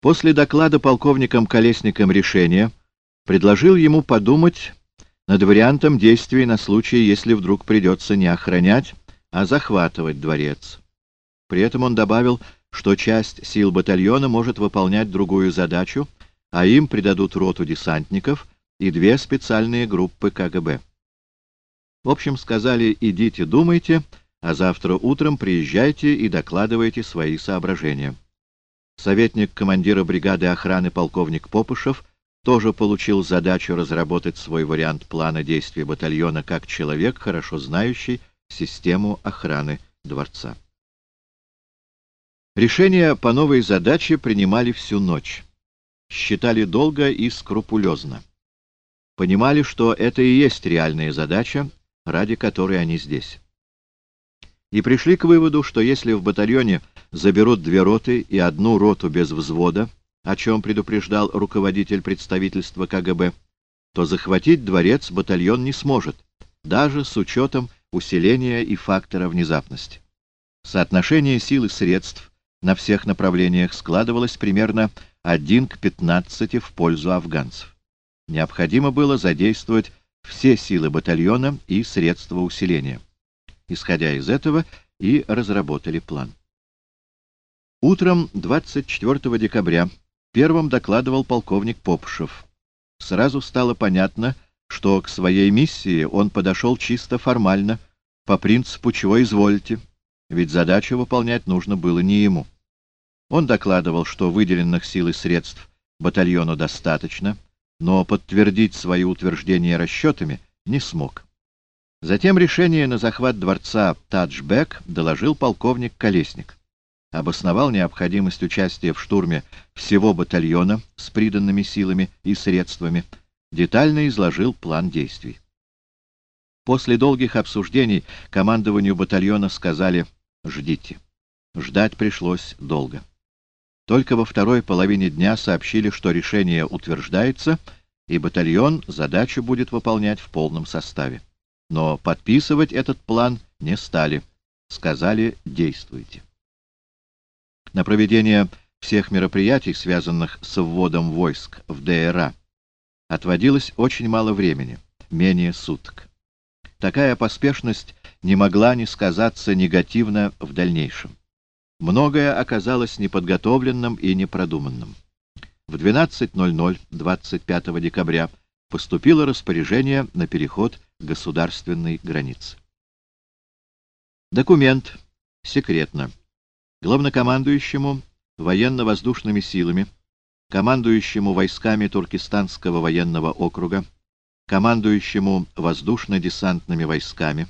После доклада полковником Колесником решения предложил ему подумать над вариантом действий на случай, если вдруг придется не охранять, а захватывать дворец. При этом он добавил, что часть сил батальона может выполнять другую задачу, а им придадут роту десантников и две специальные группы КГБ. В общем, сказали, идите думайте, а завтра утром приезжайте и докладывайте свои соображения. Советник командира бригады охраны полковник Попышев тоже получил задачу разработать свой вариант плана действий батальона как человек, хорошо знающий систему охраны дворца. Решения по новой задаче принимали всю ночь. Считали долго и скрупулезно. Понимали, что это и есть реальная задача, ради которой они здесь. И пришли к выводу, что если в батальоне заберут две роты и одну роту без взвода, о чем предупреждал руководитель представительства КГБ, то захватить дворец батальон не сможет, даже с учетом усиления и фактора внезапности. Соотношение сил и средств на всех направлениях складывалось примерно 1 к 15 в пользу афганцев. Необходимо было задействовать все силы батальона и средства усиления. Исходя из этого, и разработали план. Утром 24 декабря первым докладывал полковник Попшев. Сразу стало понятно, что к своей миссии он подошел чисто формально, по принципу «чего извольте», ведь задачу выполнять нужно было не ему. Он докладывал, что выделенных сил и средств батальону достаточно, но подтвердить свои утверждения расчетами не смог. Затем решение на захват дворца Таджбек доложил полковник Колесник. Обосновал необходимость участия в штурме всего батальона с приданными силами и средствами, детально изложил план действий. После долгих обсуждений командованию батальона сказали Ждите. Ждать пришлось долго. Только во второй половине дня сообщили, что решение утверждается, и батальон задачу будет выполнять в полном составе. Но подписывать этот план не стали. Сказали «действуйте». На проведение всех мероприятий, связанных с вводом войск в ДРА, отводилось очень мало времени, менее суток. Такая поспешность не могла не сказаться негативно в дальнейшем. Многое оказалось неподготовленным и непродуманным. В 12.00 25 декабря поступило распоряжение на переход государственной границы. Документ. Секретно. Главнокомандующему военно-воздушными силами, командующему войсками Туркестанского военного округа, командующему воздушно-десантными войсками,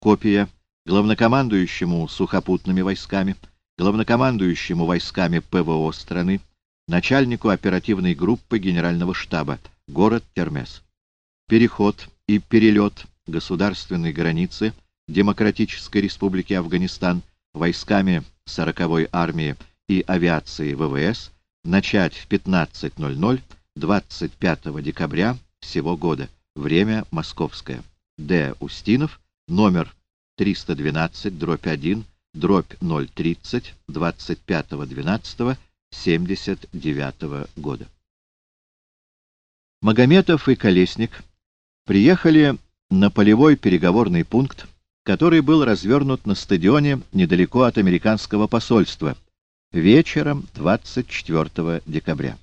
Копия главнокомандующему сухопутными войсками, главнокомандующему войсками ПВО страны, начальнику оперативной группы Генерального штаба, город Термес. Переход и перелет государственной границы Демократической Республики Афганистан войсками 40-й армии и авиации ВВС начать в 15.00 25 декабря всего года. Время московское. Д. Устинов, номер 312, дробь 1, дробь 030, 25.12.79 года. Магометов и Колесник приехали на полевой переговорный пункт, который был развернут на стадионе недалеко от американского посольства вечером 24 декабря.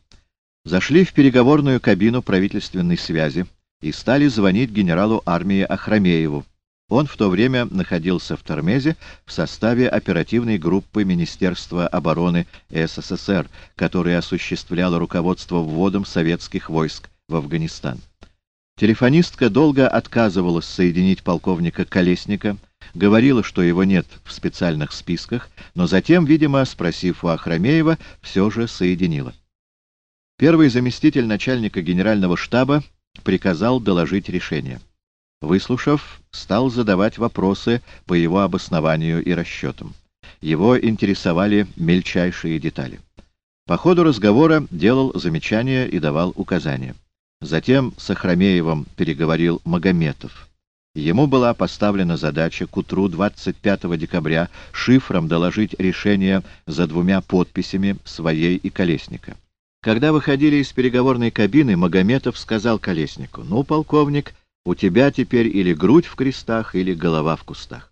Зашли в переговорную кабину правительственной связи и стали звонить генералу армии Ахрамееву, он в то время находился в Тормезе в составе оперативной группы Министерства обороны СССР, которая осуществляла руководство вводом советских войск в Афганистан. Телефонистка долго отказывалась соединить полковника Колесника, говорила, что его нет в специальных списках, но затем, видимо, спросив у Ахрамеева, все же соединила. Первый заместитель начальника генерального штаба приказал доложить решение. Выслушав, стал задавать вопросы по его обоснованию и расчетам. Его интересовали мельчайшие детали. По ходу разговора делал замечания и давал указания. Затем с Охромеевым переговорил Магометов. Ему была поставлена задача к утру 25 декабря шифром доложить решение за двумя подписями своей и Колесника. Когда выходили из переговорной кабины, Магометов сказал Колеснику, «Ну, полковник, у тебя теперь или грудь в крестах, или голова в кустах».